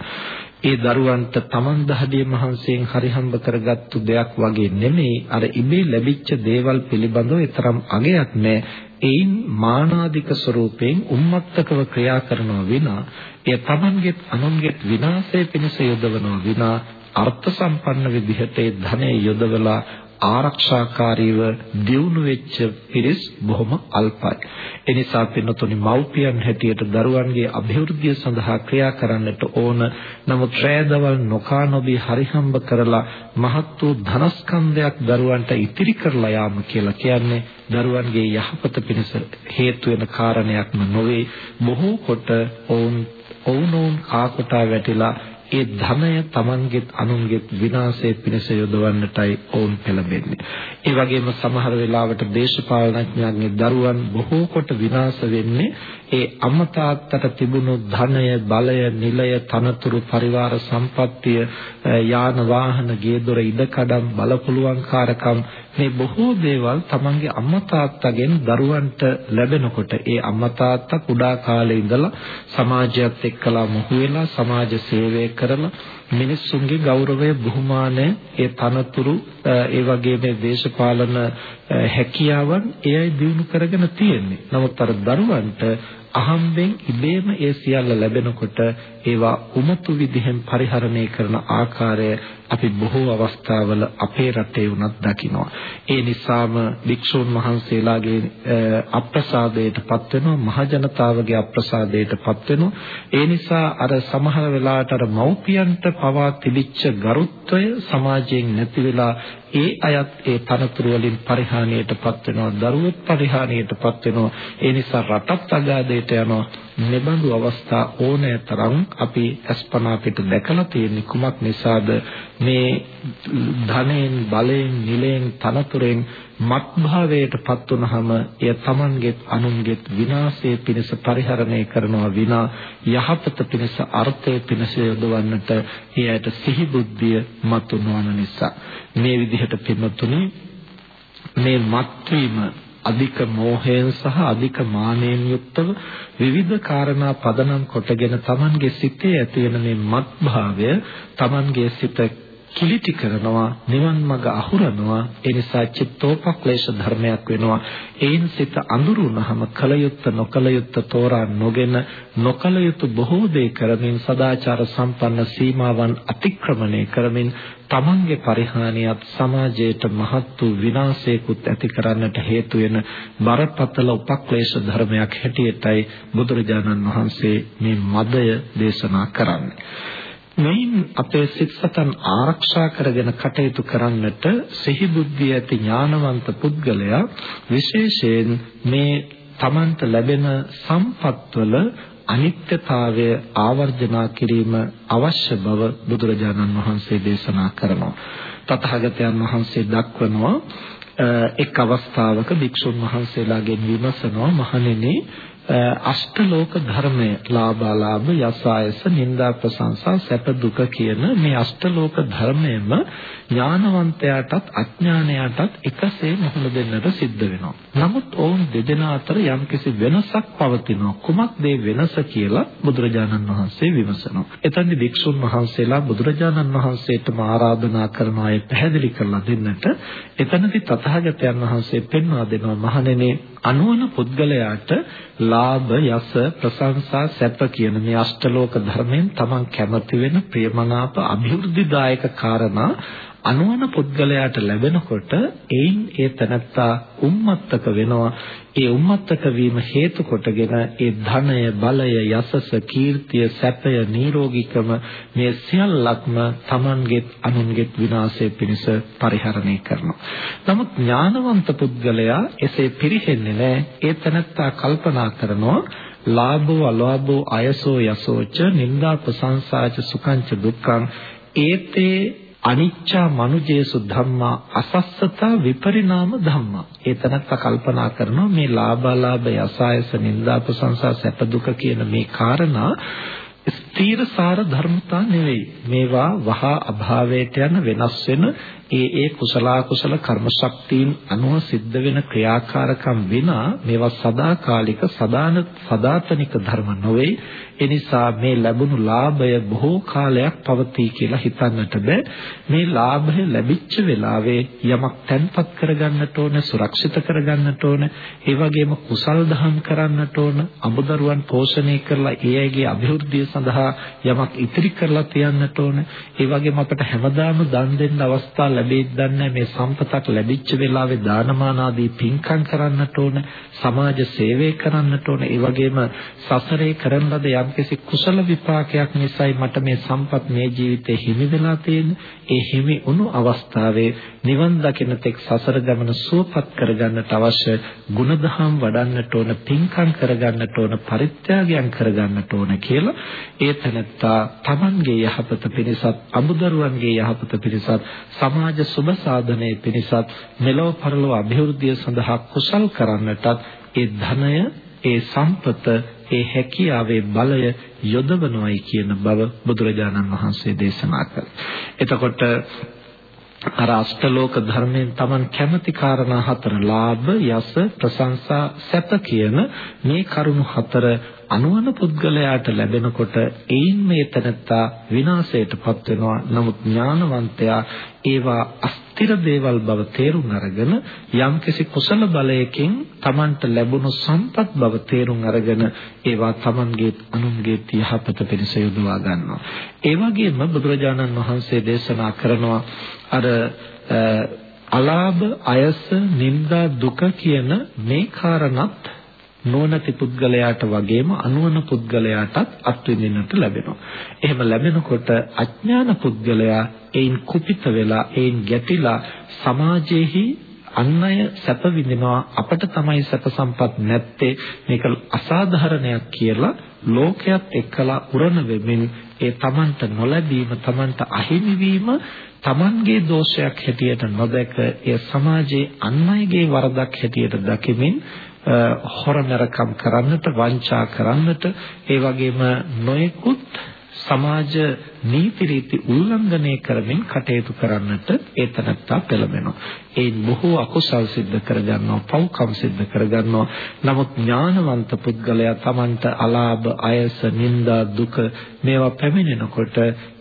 ඒ දරුවන්ට Taman දහදිය මහන්සියෙන් හරිහම්බ කරගත්තු දෙයක් වගේ නෙමෙයි අර ඉබේ ලැබිච්ච දේවල් පිළිබඳව තරම් අගයක් නැහැ. ඒයින් මානාධික ස්වરૂපයෙන් උම්මත්තකව ක්‍රියා කරනවා විනා එය Tamanගෙත් අනුන්ගෙත් විනාශය පිණිස යොදවනවා විනා අර්ථ සම්පන්න විදිහට ඒ ධනය යොදවලා ආරක්ෂාකාරීව දියුණු වෙච්ච පිරිස් බොහොම අල්පයි. ඒ නිසා පින්නතුනි මව්පියන් හැටියට දරුවන්ගේ અભිවෘද්ධිය සඳහා ක්‍රියා කරන්නට ඕන. නමුත් රැදවල් නොකා නොබී හරිහම්බ කරලා මහත් වූ ධනස්කන්ධයක් දරුවන්ට ඉතිරි කරලා යාම කියලා කියන්නේ දරුවන්ගේ යහපත පිණිස හේතු වෙන කාරණයක්ම නොවේ. බොහෝ කොට ඔවුන් ඔවුනෝන් කාකොටා වැටිලා ඒ ධනය Tamanගෙත් අනුන්ගෙත් විනාශයේ පිණිස යොදවන්නටයි ඔවුන් පෙළඹෙන්නේ. ඒ වගේම සමහර වෙලාවට දේශපාලනඥයන්ගේ දරුවන් බොහෝ කොට විනාශ වෙන්නේ ඒ අමතාත්තට තිබුණු ධනය, බලය, නිලය, තනතුරු, පරිවාර සම්පත්තිය, යාන වාහන, ගේ දොර ඉඩකඩම්, බලපුලුවන්කාරකම් මේ බොහෝ දේවල් තමන්ගේ අම්මා තාත්තගෙන් දරුවන්ට ලැබෙනකොට ඒ අම්මා තාත්තා කුඩා කාලේ ඉඳලා සමාජයත් එක්කලා මොහු වෙලා සමාජ සේවය කරලා මිනිස්සුන්ගේ ගෞරවය බුහුමානය ඒ තනතුරු ඒ වගේ මේ දේශපාලන හැකියාවන් එයයි දිනු කරගෙන තියෙන්නේ. නමුත් අර දරුවන්ට අහම්බෙන් ඉබේම ඒ සියල්ල ලැබෙනකොට ඒවා උමතු විදිහෙන් පරිහරණය කරන ආකාරය අපි බොහෝ අවස්ථාවල අපේ රටේ වුණත් දකිනවා. ඒ නිසාම වික්ෂුන් වහන්සේලාගේ අප්‍රසාදයටපත් වෙනවා, මහ ජනතාවගේ අප්‍රසාදයටපත් වෙනවා. ඒ නිසා අර සමහර වෙලාවට අර මව්පියන්ට පවා තිබිච්ච ගරුත්වය සමාජයෙන් නැති වෙලා ඒ අයත් ඒ තනතුරු වලින් පරිහානියටපත් වෙනවා, දරුවොත් පරිහානියටපත් වෙනවා. ඒ නිසා රටත් අගාධයට යනවා. මෙබඳු අවස්ථා ඕනෑ තරම් අපි අස්පනා පිට දැකලා තියෙන කුමක් නිසාද? මේ ධනෙන් බලෙන් නිලෙන් තනතුරෙන් මත්භාවයටපත් වුනහම එය Tamanගෙත් අනුන්ගෙත් විනාශයේ පිණිස පරිහරණය කරනවා විනා යහපත පිණිස අර්ථය පිණිස යොදවන්නට එයට සිහි බුද්ධිය මතුනවන නිසා. මේ විදිහට පින්වතුනි මේ මත්වීම අධික මෝහයෙන් සහ අධික මානයෙන් යුක්තව විවිධ කාරණා පදනම් කොටගෙන Tamanගේ සිතේ ඇති වෙන මේ මත්භාවය Tamanගේ සිත කිලිටි කරනවා නිවන් මඟ අහුරනවා ඒ නිසා චිත්තෝපක්ලේශ ධර්මයක් වෙනවා. ඒන් සිත අඳුරුනහම කලයුත්ත නොකලයුත්ත තෝරා නොගෙන නොකලයුතු බොහෝ දේ කරමින් සදාචාර සම්පන්න සීමාවන් අතික්‍රමණය කරමින් තමන්ගේ පරිහානියත් සමාජයට මහත් වූ විනාශයකුත් ඇති කරන්නට හේතු වෙන බරපතල උපක්ලේශ ධර්මයක් හැටියටයි බුදුරජාණන් වහන්සේ මේ මදය දේශනා කරන්නේ. මෙයින් අපේ සිත් සතන් ආරක්ෂා කරගෙන කටයුතු කරන්නට සිහි බුද්ධිය ඇති ඥානවන්ත පුද්ගලයා විශේෂයෙන් මේ තමන්ට ලැබෙන සම්පත්වල අනිත්‍යතාවය ආවර්ජනා කිරීම අවශ්‍ය බව බුදුරජාණන් වහන්සේ දේශනා කරනවා. තථාගතයන් වහන්සේ දක්වනවා එක් අවස්ථාවක භික්ෂුන් වහන්සේලාගෙන් විමසනවා මහණෙනි අෂ්ටලෝක ධර්මය ලාභාලාභ යසායස නිന്ദා ප්‍රශංසා සැප දුක කියන මේ අෂ්ටලෝක ධර්මයම ඥානවන්තයාටත් අඥානයාටත් එකසේ මුහුණ දෙන්නට සිද්ධ වෙනවා. නමුත් ඔවුන් දෙදෙනා අතර යම්කිසි වෙනසක් පවතිනවා. කුමක්ද මේ වෙනස කියලා බුදුරජාණන් වහන්සේ විමසනවා. එතෙන්දී වික්ෂුන් වහන්සේලා බුදුරජාණන් වහන්සේටම ආරාධනා කරන අය පැහැදිලි කරලා දෙන්නට එතනදී තථාගතයන් වහන්සේ පෙන්වා දෙනවා මහණෙනි අනුවන පුද්ගලයාට ලාභ යස ප්‍රශංසා සැප කියන මේ අෂ්ටලෝක ධර්මයෙන් තමන් කැමති වෙන ප්‍රියමනාප අභිවෘද්ධිදායක කාරණා අනුවන පුද්ගලයාට ලැබෙනකොට එයින් ඒ තනත්තා උම්මත්තක වෙනවා. ඒ උම්මත්තක වීම හේතු කොටගෙන ඒ ධනය බලය යසස කීර්තිය සැපය නිරෝගීකම මේ සියල්ලක්ම Tamanගෙත් අනුන්ගෙත් විනාශය පිණිස පරිහරණය කරනවා. නමුත් ඥානවන්ත පුද්ගලයා එසේ පිරිහෙන්නේ නැහැ. ඒ තනත්තා කල්පනා කරනවා ලාභෝ අලාභෝ අයසෝ යසෝච නිന്ദා ප්‍රශංසාච සුඛංච දුක්ඛං. ඒතේ අනිච්චා මනුජේසු ධම්මා අසස්සතා විපරිණාම ධම්මා. ඒතනත් කල්පනා කරනවා මේ ලාභාලාභ යසායස නිന്ദා ප්‍රශංසා සැප දුක කියන මේ කාරණා ස්ථීරසාර ධර්මතා නෙවෙයි. මේවා වහා අභාවයට යන වෙනස් වෙන ඒ ඒ කුසල කුසල කර්ම ශක්තියින් අනුව සිද්ධ වෙන ක්‍රියාකාරකම් විනා මේවා සදාකාලික සදාන සදාතනික ධර්ම නොවේ ඒ නිසා මේ ලැබුණු ලාභය බොහෝ කාලයක් පවතී කියලා හිතන්නට බෑ මේ ලාභය ලැබිච්ච වෙලාවේ යමක් තැන්පත් කරගන්නට ඕන සුරක්ෂිත කරගන්නට ඕන ඒ වගේම කුසල් දහම් කරන්නට ඕන අමුදරුවන් පෝෂණය කරලා ඒ අයගේ අභිවෘද්ධිය සඳහා යමක් ඉතිරි කරලා තියන්නට ඕන. ඒ වගේම අපට හැමදාම දන් දෙන්න අවස්ථා ලැබෙයිද දන්නේ මේ සම්පතක් ලැබිච්ච වෙලාවේ දානමාන ආදී පින්කම් කරන්නට ඕන සමාජ සේවය කරන්නට ඕන. ඒ වගේම සසරේ කරන ලද යම්කිසි කුසල විපාකයක් නිසායි මට මේ සම්පත් මේ ජීවිතේ හිමි වෙලා තියෙන්නේ. ඒ හිමි වුණු අවස්ථාවේ නිවන් දකින තෙක් සසර ගමන සුවපත් කරගන්නට අවශ්‍ය ගුණධම් වඩන්නට ඕන පින්කම් කරගන්නට ඕන පරිත්‍යාගයන් කරගන්නට ඕන කියලා ඒ තැනත්තා Tamanගේ යහපත පිණිසත් අමුදරුවන්ගේ යහපත පිණිසත් සමාජ සුබ සාධනයේ පිණිසත් මෙලොව පරලොව અભිවෘද්ධිය සඳහා කුසල් කරන්නටත් ඒ ධනය ඒ සම්පත ඒ හැකියාවේ බලය යොදවනවායි කියන බව බුදුරජාණන් වහන්සේ දේශනා කළා. එතකොට අර අෂ්ටලෝක ධර්මයෙන් Taman කැමති කාරණා හතර ලාභ යස ප්‍රශංසා සැප කියන මේ කරුණු හතර අනුවන පුද්ගලයාට ලැබෙනකොට ඒයින් මේ තනත්තා විනාශයටපත් වෙනවා. නමුත් ඥානවන්තයා ඒවා අස්තිර දේවල් බව තේරුම් අරගෙන යම්කිසි කුසල බලයකින් Tamanට ලැබුණු සම්පත් බව තේරුම් අරගෙන ඒවා Tamanගේ අනුන්ගේ යහපත පිණිස යොදවා ගන්නවා. ඒ වගේම බුදුරජාණන් වහන්සේ දේශනා කරනවා අර අලාභ අයස නිന്ദා දුක කියන මේ කාරණත් නොනති පුද්ගලයාට වගේම අනුවන පුද්ගලයාටත් අත්විඳින්නට ලැබෙනවා. එහෙම ලැබෙනකොට අඥාන පුද්ගලයා ඒන් කුපිත වෙලා ඒන් ගැටිලා සමාජයේහි අන් අය සැප විඳිනවා අපට තමයි සැප සම්පත් නැත්තේ මේක අසාධාරණයක් කියලා ලෝකයක් එක්කලා උරණ වෙමින් ඒ Tamanට නොලැබීම Tamanට අහිමි වීම Tamanගේ දෝෂයක් හැටියට නොදැක ඒ සමාජයේ අන් අයගේ වරදක් හැටියට දකිමින් හොරමරකම් කරන්නට වංචා කරන්නට ඒ වගේම නොයෙකුත් සමාජ නීති රීති උල්ලංඝනය කරමින් කටයුතු කරන්නට ඒ තනත්තා පෙළඹෙනවා. ඒ බොහෝ අකුසල් සිද්ධ කරගන්නවා, පව්කම් සිද්ධ කරගන්නවා. නමුත් ඥානවන්ත පුද්ගලයා Tamanට අලාභ, අයස, නිന്ദා, දුක මේවා පැමිණෙනකොට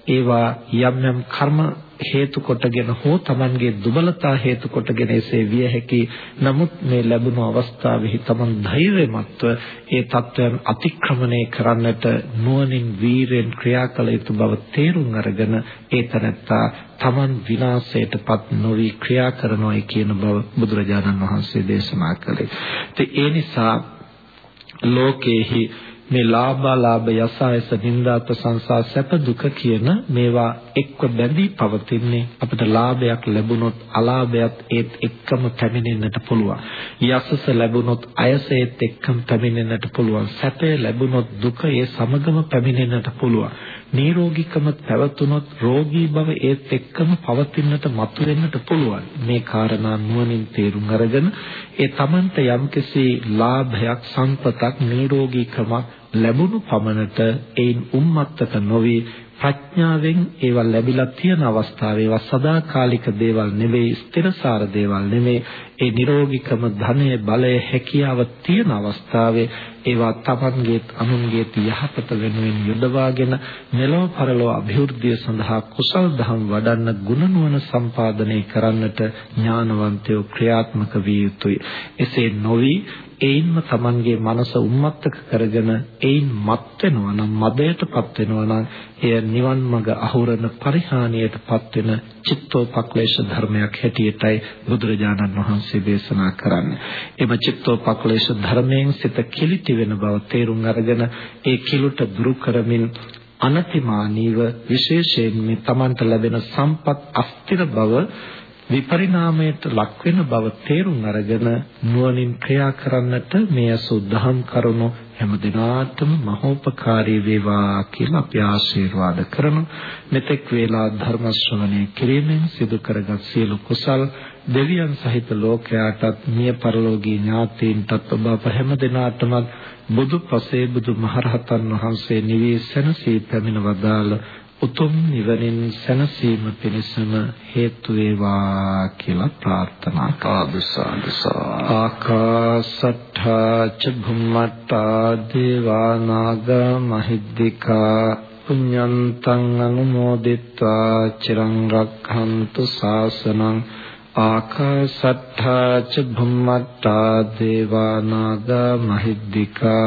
ඒවා යම් යම් කර්ම හේතු කොටගෙන හෝ Tamanගේ දුබලතා හේතු කොටගෙන එසේ විය හැකි නමුත් මේ ලැබුණු අවස්ථාවෙහි Taman ධෛර්යමත්ව ඒ தත්වයන් අතික්‍රමණය කරන්නට නුවණින් වීරෙන් ක්‍රියා කළ යුතු බව තේරුම් අරගෙන ඒ තැනත්තා Taman විනාශයටපත් නොවි ක්‍රියා කරනවායි කියන බව බුදුරජාණන් වහන්සේ දේශනා කළේ. ඒ නිසා ලෝකේහි මේ ලාභාලාභ යසායස නිന്ദා ප්‍රශංසා සැප දුක කියන මේවා එක්ව බැඳී පවතින්නේ අපිට ලාභයක් ලැබුණොත් අලාභයත් ඒත් එක්කම පැමිණෙන්නට පුළුවන්. යසස ලැබුණොත් අයස ඒත් එක්කම පැමිණෙන්නට පුළුවන්. සැපය ලැබුණොත් දුක ඒ සමගම පැමිණෙන්නට පුළුවන්. නිරෝගීකම පැවතුනොත් රෝගී බව ඒත් එක්කම පවතින්නට මතුවෙන්නට පුළුවන්. මේ කාරණා නුවණින් තේරුම් අරගෙන ඒ තමන්ට යම්කිසි ලාභයක් සංපතක් නිරෝගීකමක් ලැබුණු පමණට ඒන් උම්මත්තක නොවි ප්‍රඥාවෙන් ඒවා ලැබිලා තියෙන අවස්ථාවේ ඒවා සදාකාලික දේවල් නෙවෙයි ස්ථිරසාර දේවල් නෙවෙයි. ඒ නිරෝගීකම ධනය බලය හැකියාව තියෙන අවස්ථාවේ ඒවා තමන්ගේ අනුන්ගේ යහපත වෙනුවෙන් යොදවාගෙන මෙලොව පරලොව અભිවෘද්ධිය සඳහා කුසල් දහම් වඩන්න ගුණ නුවණ සම්පාදනය කරන්නට ඥානවන්තයෝ ක්‍රියාත්මක විය යුතුය. එසේ නොවි ඒයින්ම Tamanගේ මනස උන්මත්තක කරගෙන ඒයින් මත් වෙනවා නම් මදයටපත් වෙනවා නම් එය නිවන් මඟ අහුරන පරිහානියටපත් වෙන චිත්තෝපක්ලේශ ධර්මයක් හැටියටයි බුදුරජාණන් වහන්සේ දේශනා කරන්නේ. එම චිත්තෝපක්ලේශ ධර්මයෙන් සිත කිලිටි වෙන බව තේරුම් අරගෙන ඒ කිලුට දුරු කරමින් අනතිමානීව විශේෂයෙන් මේ Tamanට ලැබෙන සම්පත් අස්තිර බව විපරිණාමයට ලක් වෙන බව තේරුම් අරගෙන නුවණින් ක්‍රියා කරන්නට මේ අසුද්ධහම් කරුණු හැම දිනාටම මහෝපකාරී වේවා කියලා අපි ආශිර්වාද කරමු. මෙතෙක් වේලා ධර්ම ශ්‍රවණය කිරීමෙන් සිදු කරගත් සියලු කුසල් දෙවියන් සහිත ලෝකයාටත් මිය පරලෝකී ඥාතීන්ටත් ඔබ අප හැම දිනාටම බුදු පසේ බුදු මහරහතන් වහන්සේ නිවී සැනසී පැමිණ වදාළ උතුම් නිවනින් සැනසීම පිණිසම හේතු වේවා කියලා ප්‍රාර්ථනා කරා සාදු සාදු ආකාසට්ඨා ච භුම්මත්තා දේවා නාග මහිද්దికා පුඤ්ඤන්තං අනුමෝදිත්වා චිරං රක්ඛන්තු ශාසනං ආකාසට්ඨා ච භුම්මත්තා දේවා නාග මහිද්దికා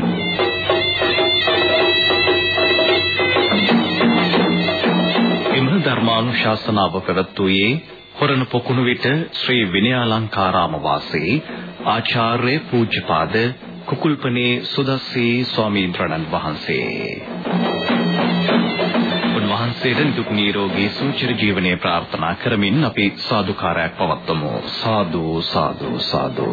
ධර්මානුශාසනාව පැවැත්වුවේ හොරණ පොකුණු විට ශ්‍රී විනයාලංකාරාම වාසී ආචාර්ය පූජ්‍යපාද කුකුල්පනේ සුදස්සී ස්වාමීන් වහන්සේ. උන්වහන්සේට දුක් නිරෝගී සුවචිර ජීවනයේ ප්‍රාර්ථනා කරමින් අපි සාදුකාරයක් පවත්වමු. සාදු සාදු සාදු